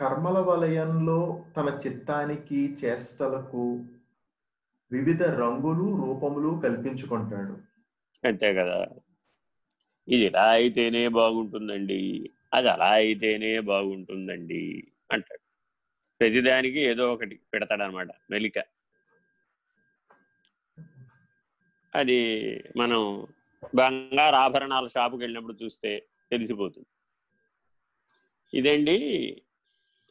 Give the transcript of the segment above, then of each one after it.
కర్మల వలయంలో తన చిత్తానికి చేష్టలకు వివిధ రంగులు రూపములు కల్పించుకుంటాడు. అంతే కదా. ఇది ఇలా అయితేనే బాగుంటుందండి. అది అలా అయితేనే బాగుంటుందండి అంటాడు. ప్రతిదానికి ఏదో ఒకటి పెడతాడనమాట మెలిక. అది మనం బంగారు ఆభరణాల షాపుకి వెళ్ళినప్పుడు చూస్తే తెలిసిపోతుంది. ఇదండి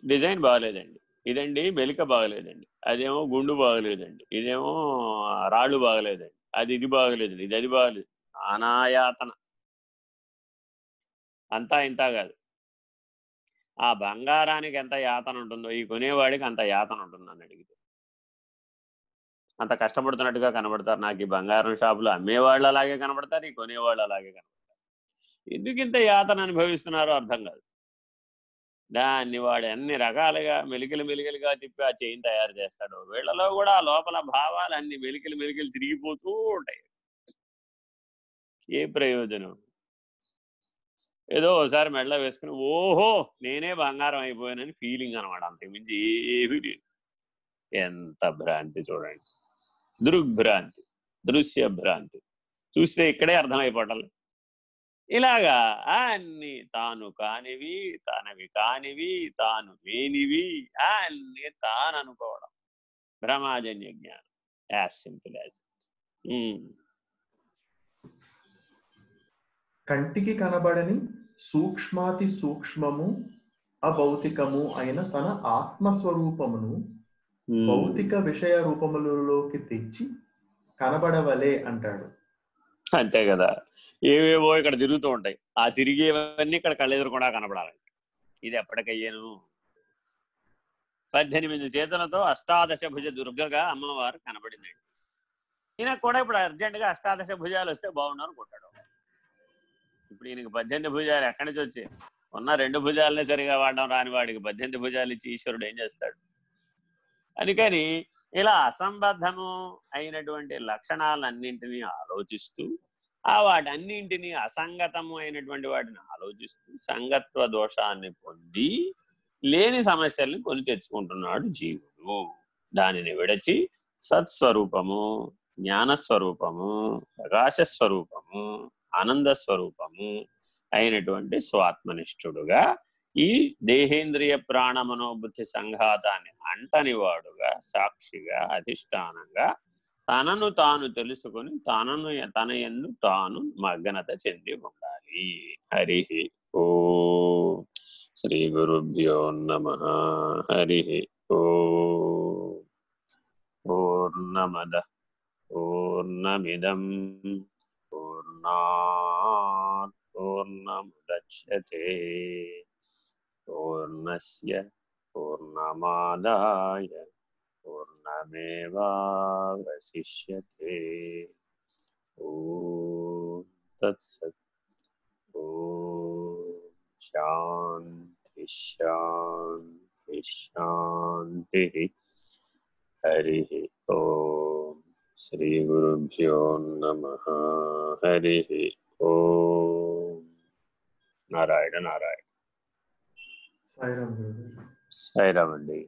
డిజైన్ బాగలేదండి. ఇదండి మెలిక బాగలేదండి. అదేమో గుండు బాగలేదండి. ఇదేమో రాళ్ళు బాగలేదండి. అది ఇది బాగలేదండి. ఇది అది బాగలేదు. అనాయాతన. అంతా ఇంత కాదు. ఆ బంగారానికి ఎంత యాతన ఉంటుందో ఈ కొనేవాడికి అంత యాతన ఉంటుంది అని అడిగితే. అంత కష్టపడుతున్నట్టుగా కనబడతారు. నాకు ఈ బంగారం షాపులు అమ్మేవాళ్ళు అలాగే కనబడతారు ఈ కొనేవాళ్ళు అలాగే కనబడతారు. ఎందుకు ఇంత యాతన అనుభవిస్తున్నారో అర్థం కాదు. దాన్ని వాడు అన్ని రకాలుగా మెలికలు మెలికలుగా తిప్పి ఆ చైన్ తయారు చేస్తాడు. వీళ్ళలో కూడా ఆ లోపల భావాలు అన్ని మెలికలు మెలికలు తిరిగిపోతూ ఉంటాయి. ఏ ప్రయోజనం? ఏదో ఒకసారి మెడలో వేసుకుని ఓహో! నేనే బంగారం అయిపోయానని ఫీలింగ్ అనమాట అంతకుమించి ఏమీ లేదు. ఎంత భ్రాంతి చూడండి. దృగ్భ్రాంతి దృశ్య భ్రాంతి చూస్తే ఇక్కడే అర్థమైపోవటం ఇలాగా అన్ని తాను కానివి తనవి కానివి తాను లేనివి అన్ని తాను అనుకోవడం. భ్రమాజన్య జ్ఞానం. యాజ్ సింపుల్ యాజ్ కంటికి కనబడని సూక్ష్మాతి సూక్ష్మము అభౌతికము అయిన తన ఆత్మస్వరూపమును భౌతిక విషయ రూపములలోకి తెచ్చి కనబడవలే అంటాడు. అంతే కదా. ఏవేవో ఇక్కడ తిరుగుతూ ఉంటాయి. ఆ తిరిగేవన్నీ ఇక్కడ కళ్ళెదురకుండా కనపడాలి ఇది ఎప్పటికయ్యాను. పద్దెనిమిది చేతులతో అష్టాదశ భుజ దుర్గగా అమ్మవారు కనబడిందండి ఈయన కూడా ఇప్పుడు అర్జెంటుగా అష్టాదశ భుజాలు వస్తే బాగుండు అనుకుంటాడు ఇప్పుడు ఈయనకి పద్దెనిమిది భుజాలు ఎక్కడి నుంచి వచ్చి? ఉన్న రెండు భుజాలనే సరిగా వాడడం రాని వాడికి పద్దెనిమిది భుజాలు ఇచ్చి ఈశ్వరుడు ఏం చేస్తాడు? అందుకని ఇలా అసంబద్ధము అయినటువంటి లక్షణాలన్నింటినీ ఆలోచిస్తూ ఆ వాటన్నింటినీ అసంగతము అయినటువంటి వాటిని ఆలోచిస్తూ సంగత్వ దోషాన్ని పొంది లేని సమస్యల్ని కొని తెచ్చుకుంటున్నాడు జీవుడు. దానిని విడచి సత్స్వరూపము జ్ఞానస్వరూపము ప్రకాశస్వరూపము ఆనంద స్వరూపము అయినటువంటి స్వాత్మనిష్ఠుడుగా ఈ దేహేంద్రియ ప్రాణ మనోబుద్ధి సంఘాతాన్ని అంటని వాడుగా సాక్షిగా అధిష్టానంగా తనను తాను తెలుసుకుని తనను తన ఎందు తాను మగ్నత చెంది ఉండాలి. హరి ఓ. శ్రీ గురుభ్యో నమ. హరి ఓ. పూర్ణమద పూర్ణమిదం. పూర్ణా పూర్ణముదచ్యతే పూర్ణస్య పూర్ణమాదాయ పూర్ణమేవావశిష్యతే ఓం తత్సత్ ఓం శాంతి శాంతి శాంతి హరి ఓం శ్రీ గురుభ్యో నమ హరి ఓం నారాయణ నారాయణ సాయిరామ్ గురుగారు సాయిరామ్ అండి